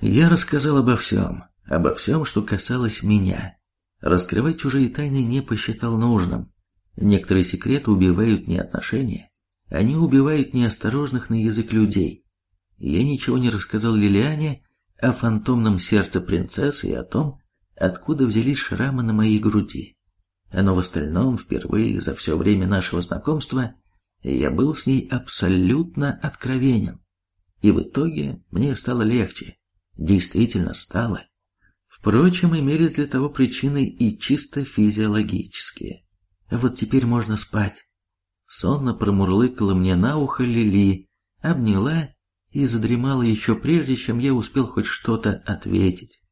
Я рассказал обо всем, обо всем, что касалось меня. Раскрывать чужие тайны не посчитал нужным. Некоторые секреты убивают не отношения, они убивают неосторожных на язык людей. Я ничего не рассказал Лилиане о фантомном сердце принцессы и о том, откуда взялись шрамы на моей груди. Но в остальном, впервые за все время нашего знакомства, я был с ней абсолютно откровенен. И в итоге мне стало легче. Действительно стало. Впрочем, имелись для того причины и чисто физиологические. Вот теперь можно спать. Сонно промурлыкала мне на ухо Лили, обняла и задремала еще прежде, чем я успел хоть что-то ответить.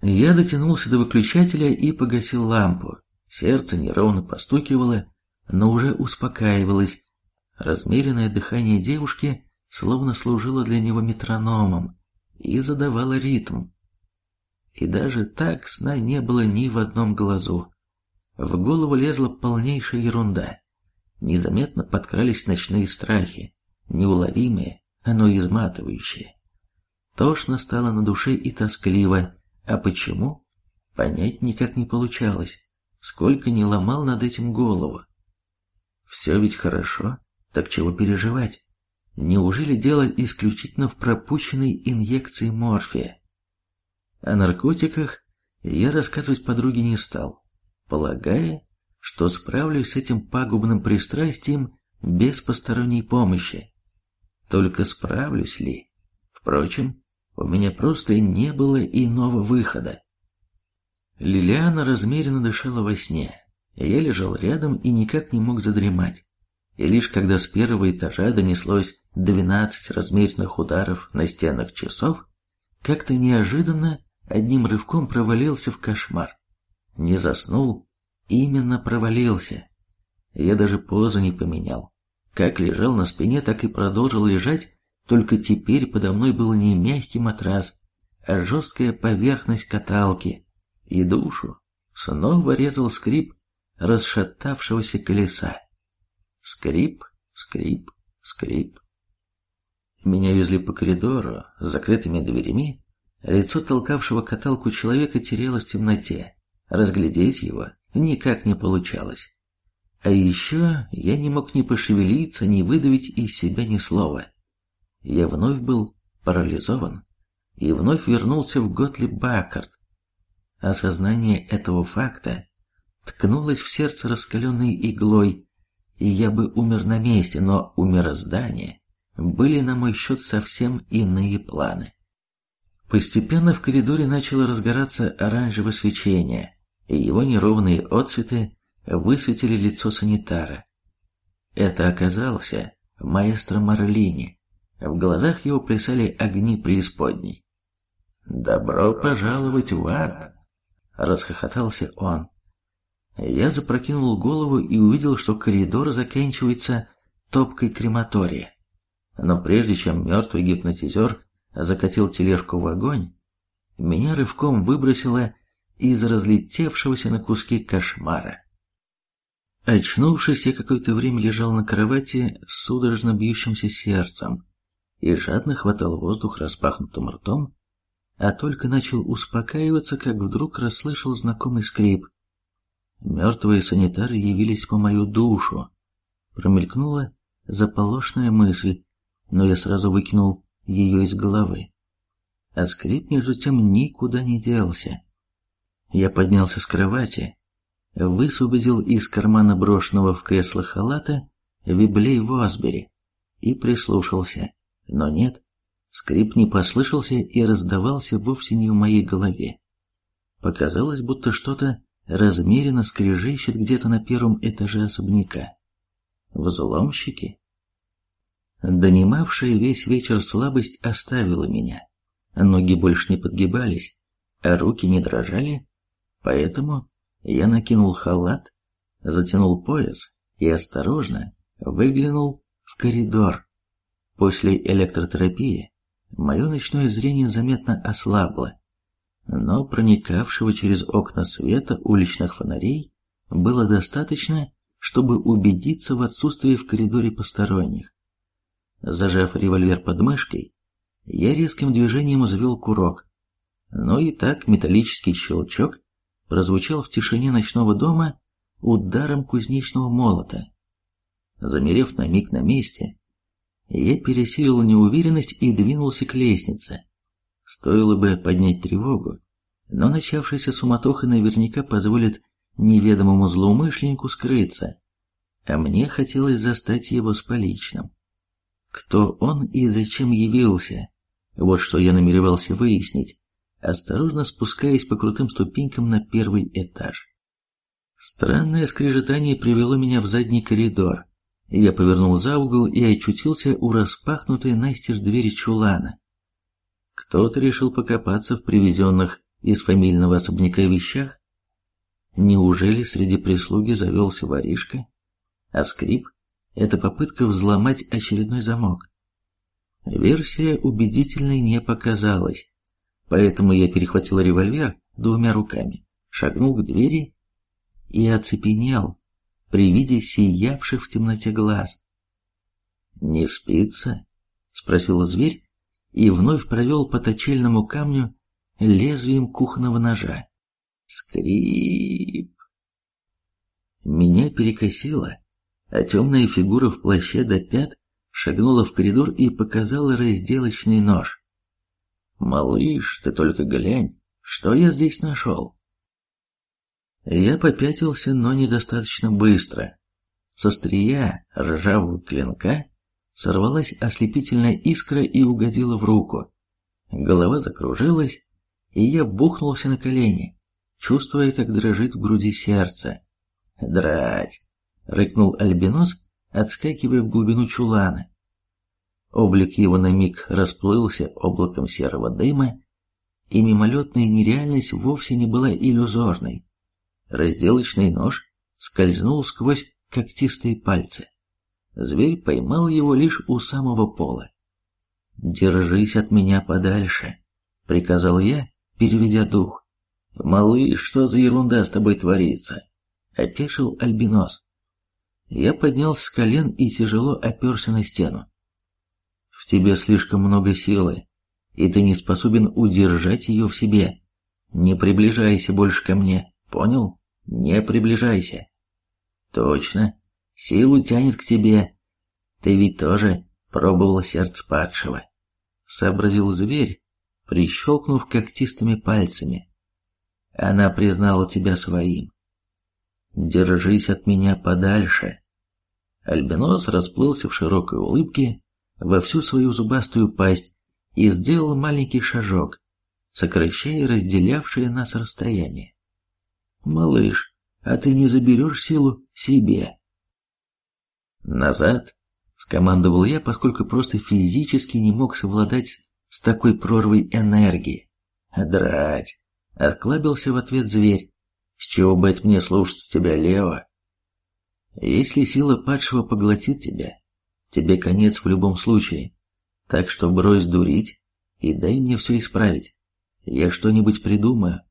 Я дотянулся до выключателя и погасил лампу. Сердце неровно постукивало, но уже успокаивалось. Размеренное дыхание девушки словно служило для него метрономом и задавало ритм. И даже так сна не было ни в одном глазу. В голову лезла полнейшая ерунда. Незаметно подкрались ночные страхи, неуловимые, но изматывающие. Тошно стало на душе и тоскливо, а почему? Понять никак не получалось, сколько не ломал над этим голову. Все ведь хорошо, так чего переживать? Неужели дело исключительно в пропущенной инъекции морфия? О наркотиках я рассказывать подруге не стал, полагая, что справлюсь с этим пагубным пристрастием без посторонней помощи. Только справлюсь ли? Впрочем, у меня просто не было иного выхода. Лилиана размеренно дышала во сне. Я лежал рядом и никак не мог задремать. И лишь когда с первого этажа донеслось двенадцать размеренных ударов на стенах часов, как-то неожиданно одним рывком провалился в кошмар. Не заснул, именно провалился. Я даже позу не поменял. Как лежал на спине, так и продолжил лежать, только теперь подо мной был не мягкий матрас, а жесткая поверхность каталки, и душу снова резал скрип расшатавшегося колеса. Скрип, скрип, скрип. Меня везли по коридору с закрытыми дверями, Лицо толкавшего каталку человека терялось в темноте. Разглядеть его никак не получалось. А еще я не мог ни пошевелиться, ни выдавить из себя ни слова. Я вновь был парализован и вновь вернулся в Готлиб Баккарт. Осознание этого факта ткнулось в сердце раскаленной иглой, и я бы умер на месте, но у мироздания были на мой счет совсем иные планы. Постепенно в коридоре начало разгораться оранжевое свечение, и его неровные отцветы высветили лицо санитара. Это оказался маэстро Марлини. В глазах его плясали огни преисподней. «Добро пожаловать в ад!» — расхохотался он. Я запрокинул голову и увидел, что коридор заканчивается топкой крематория. Но прежде чем мертвый гипнотизер закатил тележку в огонь, меня рывком выбросило из разлетевшегося на куски кошмара. Очнувшись, я какое-то время лежал на кровати с судорожно бьющимся сердцем и жадно хватал воздух распахнутым ртом, а только начал успокаиваться, как вдруг расслышал знакомый скрип. Мертвые санитары явились по мою душу. Промелькнула заполошная мысль, но я сразу выкинул ее из головы. А скрип, между тем, никуда не делся. Я поднялся с кровати, высвободил из кармана брошенного в кресло халата виблей Восбери и прислушался. Но нет, скрип не послышался и раздавался вовсе не в моей голове. Показалось, будто что-то размеренно скрежещет где-то на первом этаже особняка. Взломщики? Донимавшая весь вечер слабость оставила меня. Ноги больше не подгибались, а руки не дрожали, поэтому я накинул халат, затянул пояс и осторожно выглянул в коридор. После электротерапии мое ночное зрение заметно ослабло, но проникавшего через окна света уличных фонарей было достаточно, чтобы убедиться в отсутствии в коридоре посторонних. Зажав револьвер под мышкой, Я резким движением завел курок. Ну и так металлический щелчок прозвучал в тишине ночного дома ударом кузнечного молота. Замерев на миг на месте, я пересилил неуверенность и двинулся к лестнице. Стоило бы поднять тревогу, но начавшаяся суматоха наверняка позволит неведомому злоумышленнику скрыться, а мне хотелось застать его с поличным. Кто он и зачем явился? Вот что я намеревался выяснить, осторожно спускаясь по крутым ступенькам на первый этаж. Странное скрежетание привело меня в задний коридор. Я повернул за угол и очутился у распахнутой настежь двери чулана. Кто-то решил покопаться в привезенных из фамильного особняка вещах? Неужели среди прислуги завелся воришка? А скрип — это попытка взломать очередной замок. Версия убедительной не показалась, поэтому я перехватил револьвер двумя руками, шагнул к двери и оцепенел при виде сиявших в темноте глаз. «Не спится?» — спросил зверь и вновь провел по точильному камню лезвием кухонного ножа. Скрип. Меня перекосило, а темная фигура в плаще до пят шагнула в коридор и показала разделочный нож. «Малыш, ты только глянь, что я здесь нашел?» Я попятился, но недостаточно быстро. Со стрия ржавого клинка сорвалась ослепительная искра и угодила в руку. Голова закружилась, и я бухнулся на колени, чувствуя, как дрожит в груди сердце. «Драть!» — рыкнул Альбинос, отскакивая в глубину чулана. Облик его на миг расплылся облаком серого дыма, и мимолетная нереальность вовсе не была иллюзорной. Разделочный нож скользнул сквозь когтистые пальцы. Зверь поймал его лишь у самого пола. «Держись от меня подальше», — приказал я, переведя дух. «Малыш, что за ерунда с тобой творится?» — опешил Альбинос. Я поднялся с колен и тяжело оперся на стену. В тебе слишком много силы, и ты не способен удержать ее в себе. Не приближайся больше ко мне, понял? Не приближайся. Точно, силу тянет к тебе. Ты ведь тоже пробовал сердце падшего. Сообразил зверь, прищелкнув когтистыми пальцами. Она признала тебя своим. Держись от меня подальше. Альбинос расплылся в широкой улыбке, во всю свою зубастую пасть и сделал маленький шажок, сокращая разделявшее нас расстояние. «Малыш, а ты не заберешь силу себе?» «Назад!» — скомандовал я, поскольку просто физически не мог совладать с такой прорвой энергии. «Драть!» — отклабился в ответ зверь. «С чего быть мне слушаться тебя, Лео?» «Если сила падшего поглотит тебя, Тебе конец в любом случае. Так что брось дурить и дай мне все исправить. Я что-нибудь придумаю.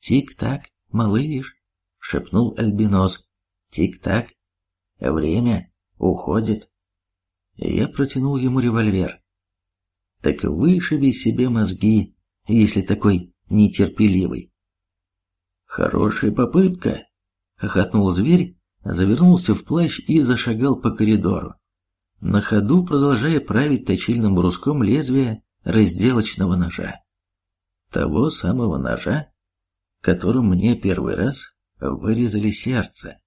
Тик-так, малыш, шепнул Альбинос. Тик-так. Время уходит. Я протянул ему револьвер. Так вышиби себе мозги, если такой нетерпеливый. Хорошая попытка, хохотнул зверь, завернулся в плащ и зашагал по коридору на ходу продолжая править точильным бруском лезвия разделочного ножа. Того самого ножа, которым мне первый раз вырезали сердце.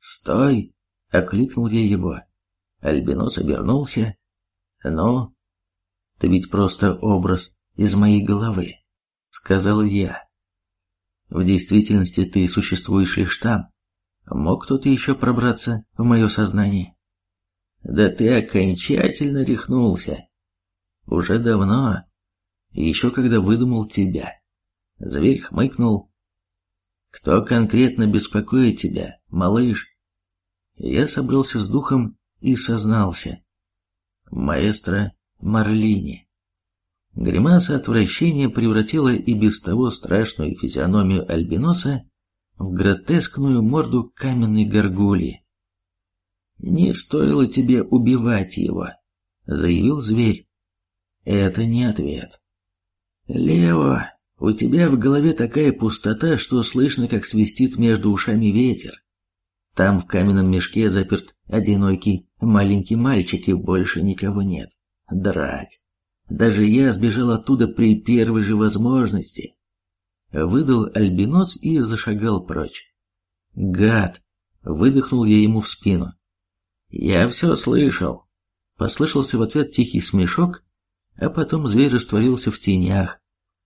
«Стой!» — окликнул я его. Альбинос обернулся. «Ну, ты ведь просто образ из моей головы», — сказал я. «В действительности ты существуешь лишь там. Мог кто-то еще пробраться в мое сознание?» Да ты окончательно рехнулся. Уже давно, еще когда выдумал тебя. Зверь хмыкнул. Кто конкретно беспокоит тебя, малыш? Я собрался с духом и сознался. Маэстро Марлини. Гримаса отвращения превратила и без того страшную физиономию альбиноса в гротескную морду каменной горгульи. «Не стоило тебе убивать его», — заявил зверь. Это не ответ. Лево, у тебя в голове такая пустота, что слышно, как свистит между ушами ветер. Там в каменном мешке заперт одинокий маленький мальчик, и больше никого нет. Драть. Даже я сбежал оттуда при первой же возможности. Выдал альбинос и зашагал прочь. Гад! Выдохнул я ему в спину. Я все слышал. Послышался в ответ тихий смешок, а потом зверь растворился в тенях,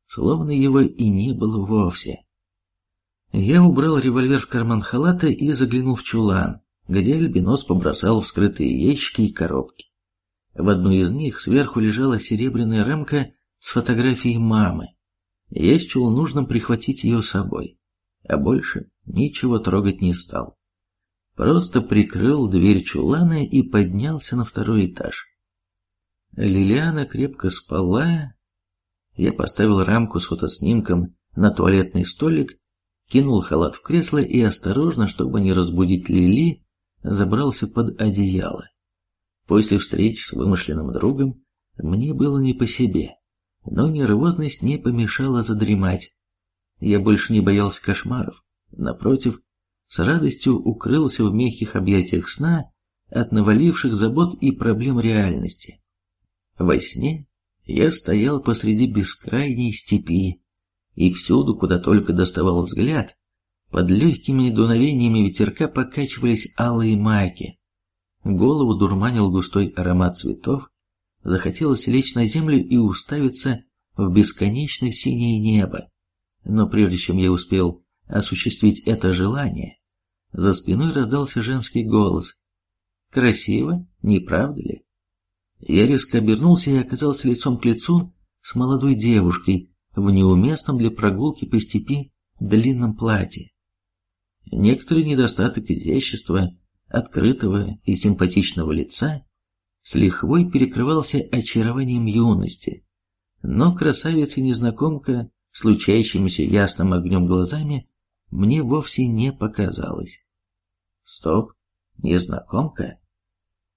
словно его и не было вовсе. Я убрал револьвер в карман халата и заглянул в чулан, где альбинос побросал вскрытые ящики и коробки. В одной из них сверху лежала серебряная рамка с фотографией мамы. Я счел нужным прихватить ее с собой, а больше ничего трогать не стал. Просто прикрыл дверь чулана и поднялся на второй этаж. Лилиана крепко спала. Я поставил рамку с фотоснимком на туалетный столик, кинул халат в кресло и осторожно, чтобы не разбудить Лили, забрался под одеяло. После встречи с вымышленным другом мне было не по себе, но нервозность не помешала задремать. Я больше не боялся кошмаров. Напротив, с радостью укрылся в мягких объятиях сна от наваливших забот и проблем реальности. Во сне я стоял посреди бескрайней степи, и всюду, куда только доставал взгляд, под легкими дуновениями ветерка покачивались алые маки. Голову дурманил густой аромат цветов, захотелось лечь на землю и уставиться в бесконечно синее небо. Но прежде чем я успел осуществить это желание, за спиной раздался женский голос. «Красиво, не правда ли?» Я резко обернулся и оказался лицом к лицу с молодой девушкой в неуместном для прогулки по степи длинном платье. Некоторый недостаток изящества открытого и симпатичного лица с лихвой перекрывался очарованием юности, но красавица-незнакомка, случающимися ясным огнем глазами, мне вовсе не показалось. Стоп, незнакомка?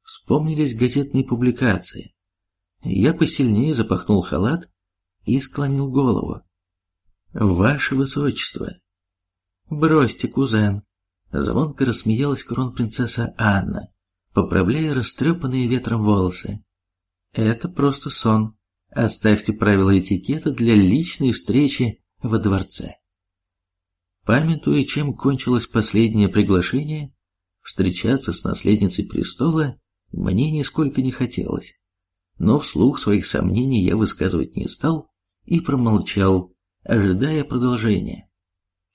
Вспомнились газетные публикации. Я посильнее запахнул халат и склонил голову. «Ваше Высочество!» «Бросьте, кузен!» Звонко рассмеялась кронпринцесса Анна, поправляя растрепанные ветром волосы. «Это просто сон. Оставьте правила этикета для личной встречи во дворце». Памятуя, чем кончилось последнее приглашение, встречаться с наследницей престола мне нисколько не хотелось. Но вслух своих сомнений я высказывать не стал и промолчал, ожидая продолжения.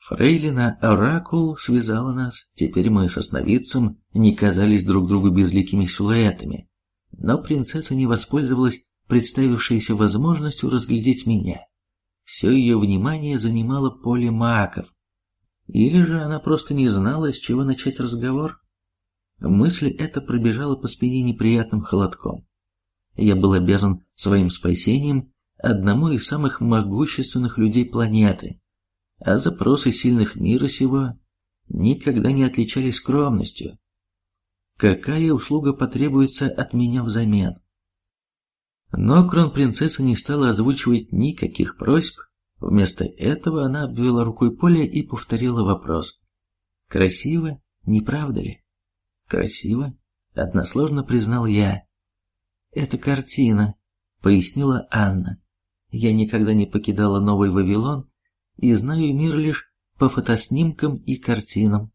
Фрейлина Оракул связала нас, теперь мы со сновидцем не казались друг другу безликими силуэтами, но принцесса не воспользовалась представившейся возможностью разглядеть меня. Все ее внимание занимало поле маков. Или же она просто не знала, с чего начать разговор? Мысль эта пробежала по спине неприятным холодком. Я был обязан своим спасением одному из самых могущественных людей планеты, а запросы сильных мира сего никогда не отличались скромностью. Какая услуга потребуется от меня взамен? Но кронпринцесса не стала озвучивать никаких просьб, вместо этого она обвела рукой поле и повторила вопрос. «Красиво, не правда ли?» «Красиво», — односложно признал я. «Это картина», — пояснила Анна. «Я никогда не покидала Новый Вавилон и знаю мир лишь по фотоснимкам и картинам.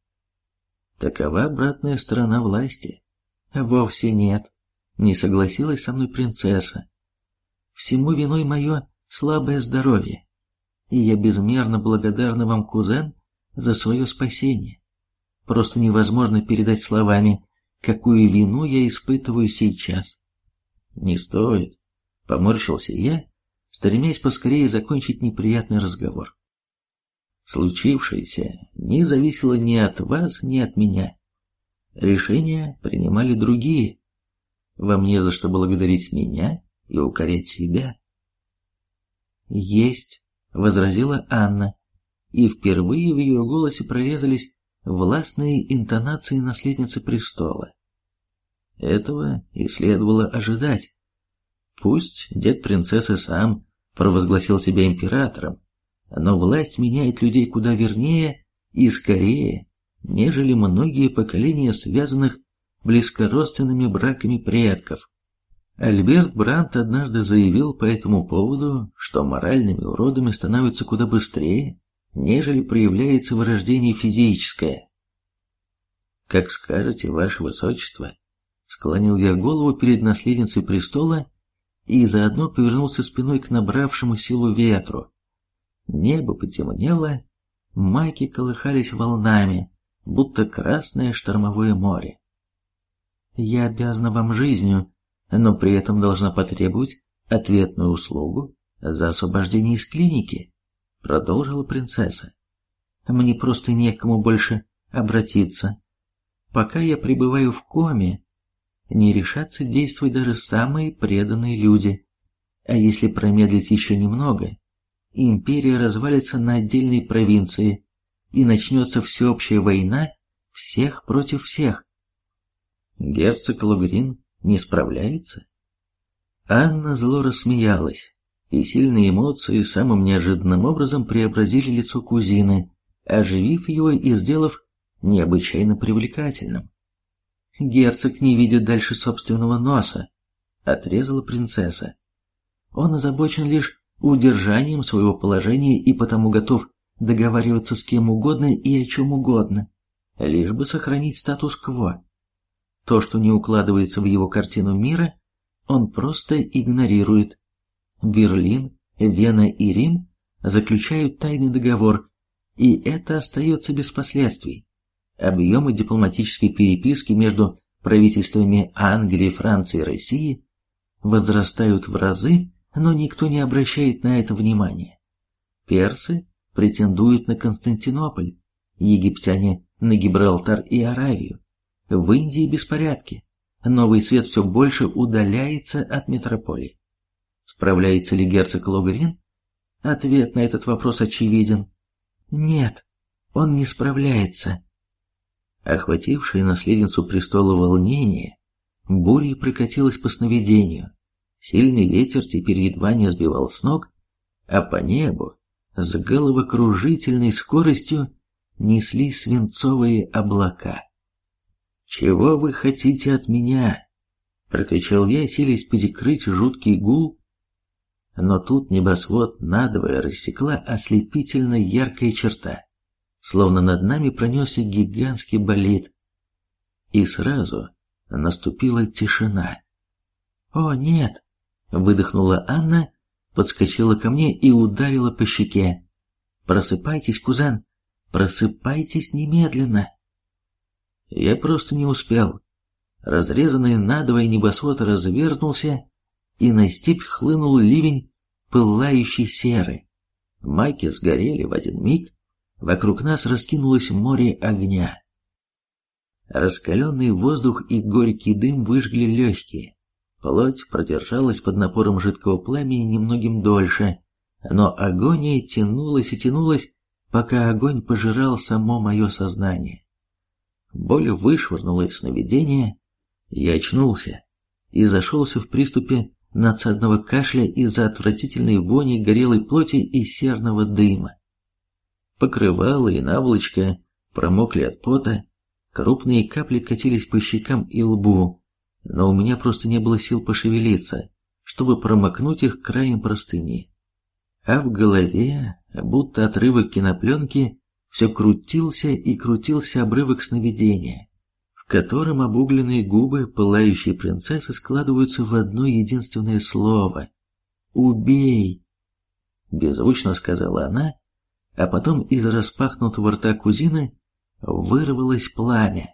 Такова обратная сторона власти. Вовсе нет, не согласилась со мной принцесса. Всему виной мое слабое здоровье, и я безмерно благодарна вам, кузен, за свое спасение. Просто невозможно передать словами, какую вину я испытываю сейчас. Не стоит, поморщился я, стремясь поскорее закончить неприятный разговор. Случившееся не зависело ни от вас, ни от меня. Решения принимали другие. Вам не за что благодарить меня и укорять себя. «Есть», — возразила Анна, и впервые в ее голосе прорезались властные интонации наследницы престола. Этого и следовало ожидать. Пусть дед принцессы сам провозгласил себя императором, но власть меняет людей куда вернее и скорее, нежели многие поколения связанных близкородственными браками предков. Альберт Брандт однажды заявил по этому поводу, что моральными уродами становятся куда быстрее, нежели проявляется вырождение физическое. «Как скажете, ваше высочество», — склонил я голову перед наследницей престола и заодно повернулся спиной к набравшему силу ветру. Небо потемнело, майки колыхались волнами, будто красное штормовое море. «Я обязана вам жизнью, но при этом должна потребовать ответную услугу за освобождение из клиники», продолжила принцесса. «Мне просто некому больше обратиться. Пока я пребываю в коме, не решатся действовать даже самые преданные люди. А если промедлить еще немного, империя развалится на отдельные провинции, и начнется всеобщая война всех против всех. Герцог Лугрин не справляется? Анна зло рассмеялась, и сильные эмоции самым неожиданным образом преобразили лицо кузины, оживив его и сделав необычайно привлекательным. Герцог не видит дальше собственного носа, отрезала принцесса. Он озабочен лишь удержанием своего положения и потому готов договариваться с кем угодно и о чем угодно, лишь бы сохранить статус-кво. То, что не укладывается в его картину мира, он просто игнорирует. Берлин, Вена и Рим заключают тайный договор, и это остается без последствий. Объемы дипломатической переписки между правительствами Англии, Франции и России возрастают в разы, но никто не обращает на это внимания. Персы претендуют на Константинополь, египтяне на Гибралтар и Аравию. В Индии беспорядки. Новый свет все больше удаляется от метрополии. Справляется ли герцог Логрин? Ответ на этот вопрос очевиден. Нет, он не справляется. Охватившее наследницу престола волнение, бурей прокатилась по сновидению. Сильный ветер теперь едва не сбивал с ног, а по небу с головокружительной скоростью несли свинцовые облака. «Чего вы хотите от меня?» — прокричал я, силясь перекрыть жуткий гул, но тут небосвод надвое рассекла ослепительно яркая черта, словно над нами пронесся гигантский болид. И сразу наступила тишина. «О, нет!» — выдохнула Анна, подскочила ко мне и ударила по щеке. «Просыпайтесь, кузен! Просыпайтесь немедленно!» Я просто не успел. Разрезанный надвое небосвод развернулся, и на степь хлынул ливень пылающей серы. Майки сгорели в один миг, вокруг нас раскинулось море огня. Раскаленный воздух и горький дым выжгли легкие. Плоть продержалась под напором жидкого пламени немногим дольше, но агония тянулась и тянулась, пока огонь пожирал само мое сознание. Боль вышвырнула из сновидения, я очнулся и зашелся в приступе надсадного кашля из-за отвратительной вони горелой плоти и серного дыма. Покрывало и наволочка промокли от пота, крупные капли катились по щекам и лбу, но у меня просто не было сил пошевелиться, чтобы промокнуть их краем простыни. А в голове, будто отрывок кинопленки, все крутился и крутился обрывок сновидения, в котором обугленные губы пылающей принцессы складываются в одно единственное слово «Убей!» Беззвучно сказала она, а потом из распахнутого рта кузины вырвалось пламя.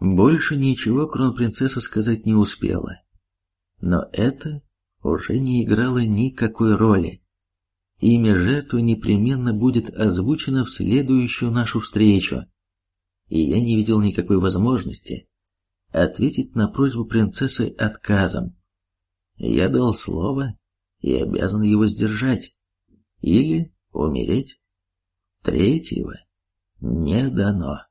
Больше ничего кронпринцесса сказать не успела. Но это уже не играло никакой роли. Имя жертвы непременно будет озвучено в следующую нашу встречу, и я не видел никакой возможности ответить на просьбу принцессы отказом. Я дал слово и обязан его сдержать, или умереть. Третьего не дано.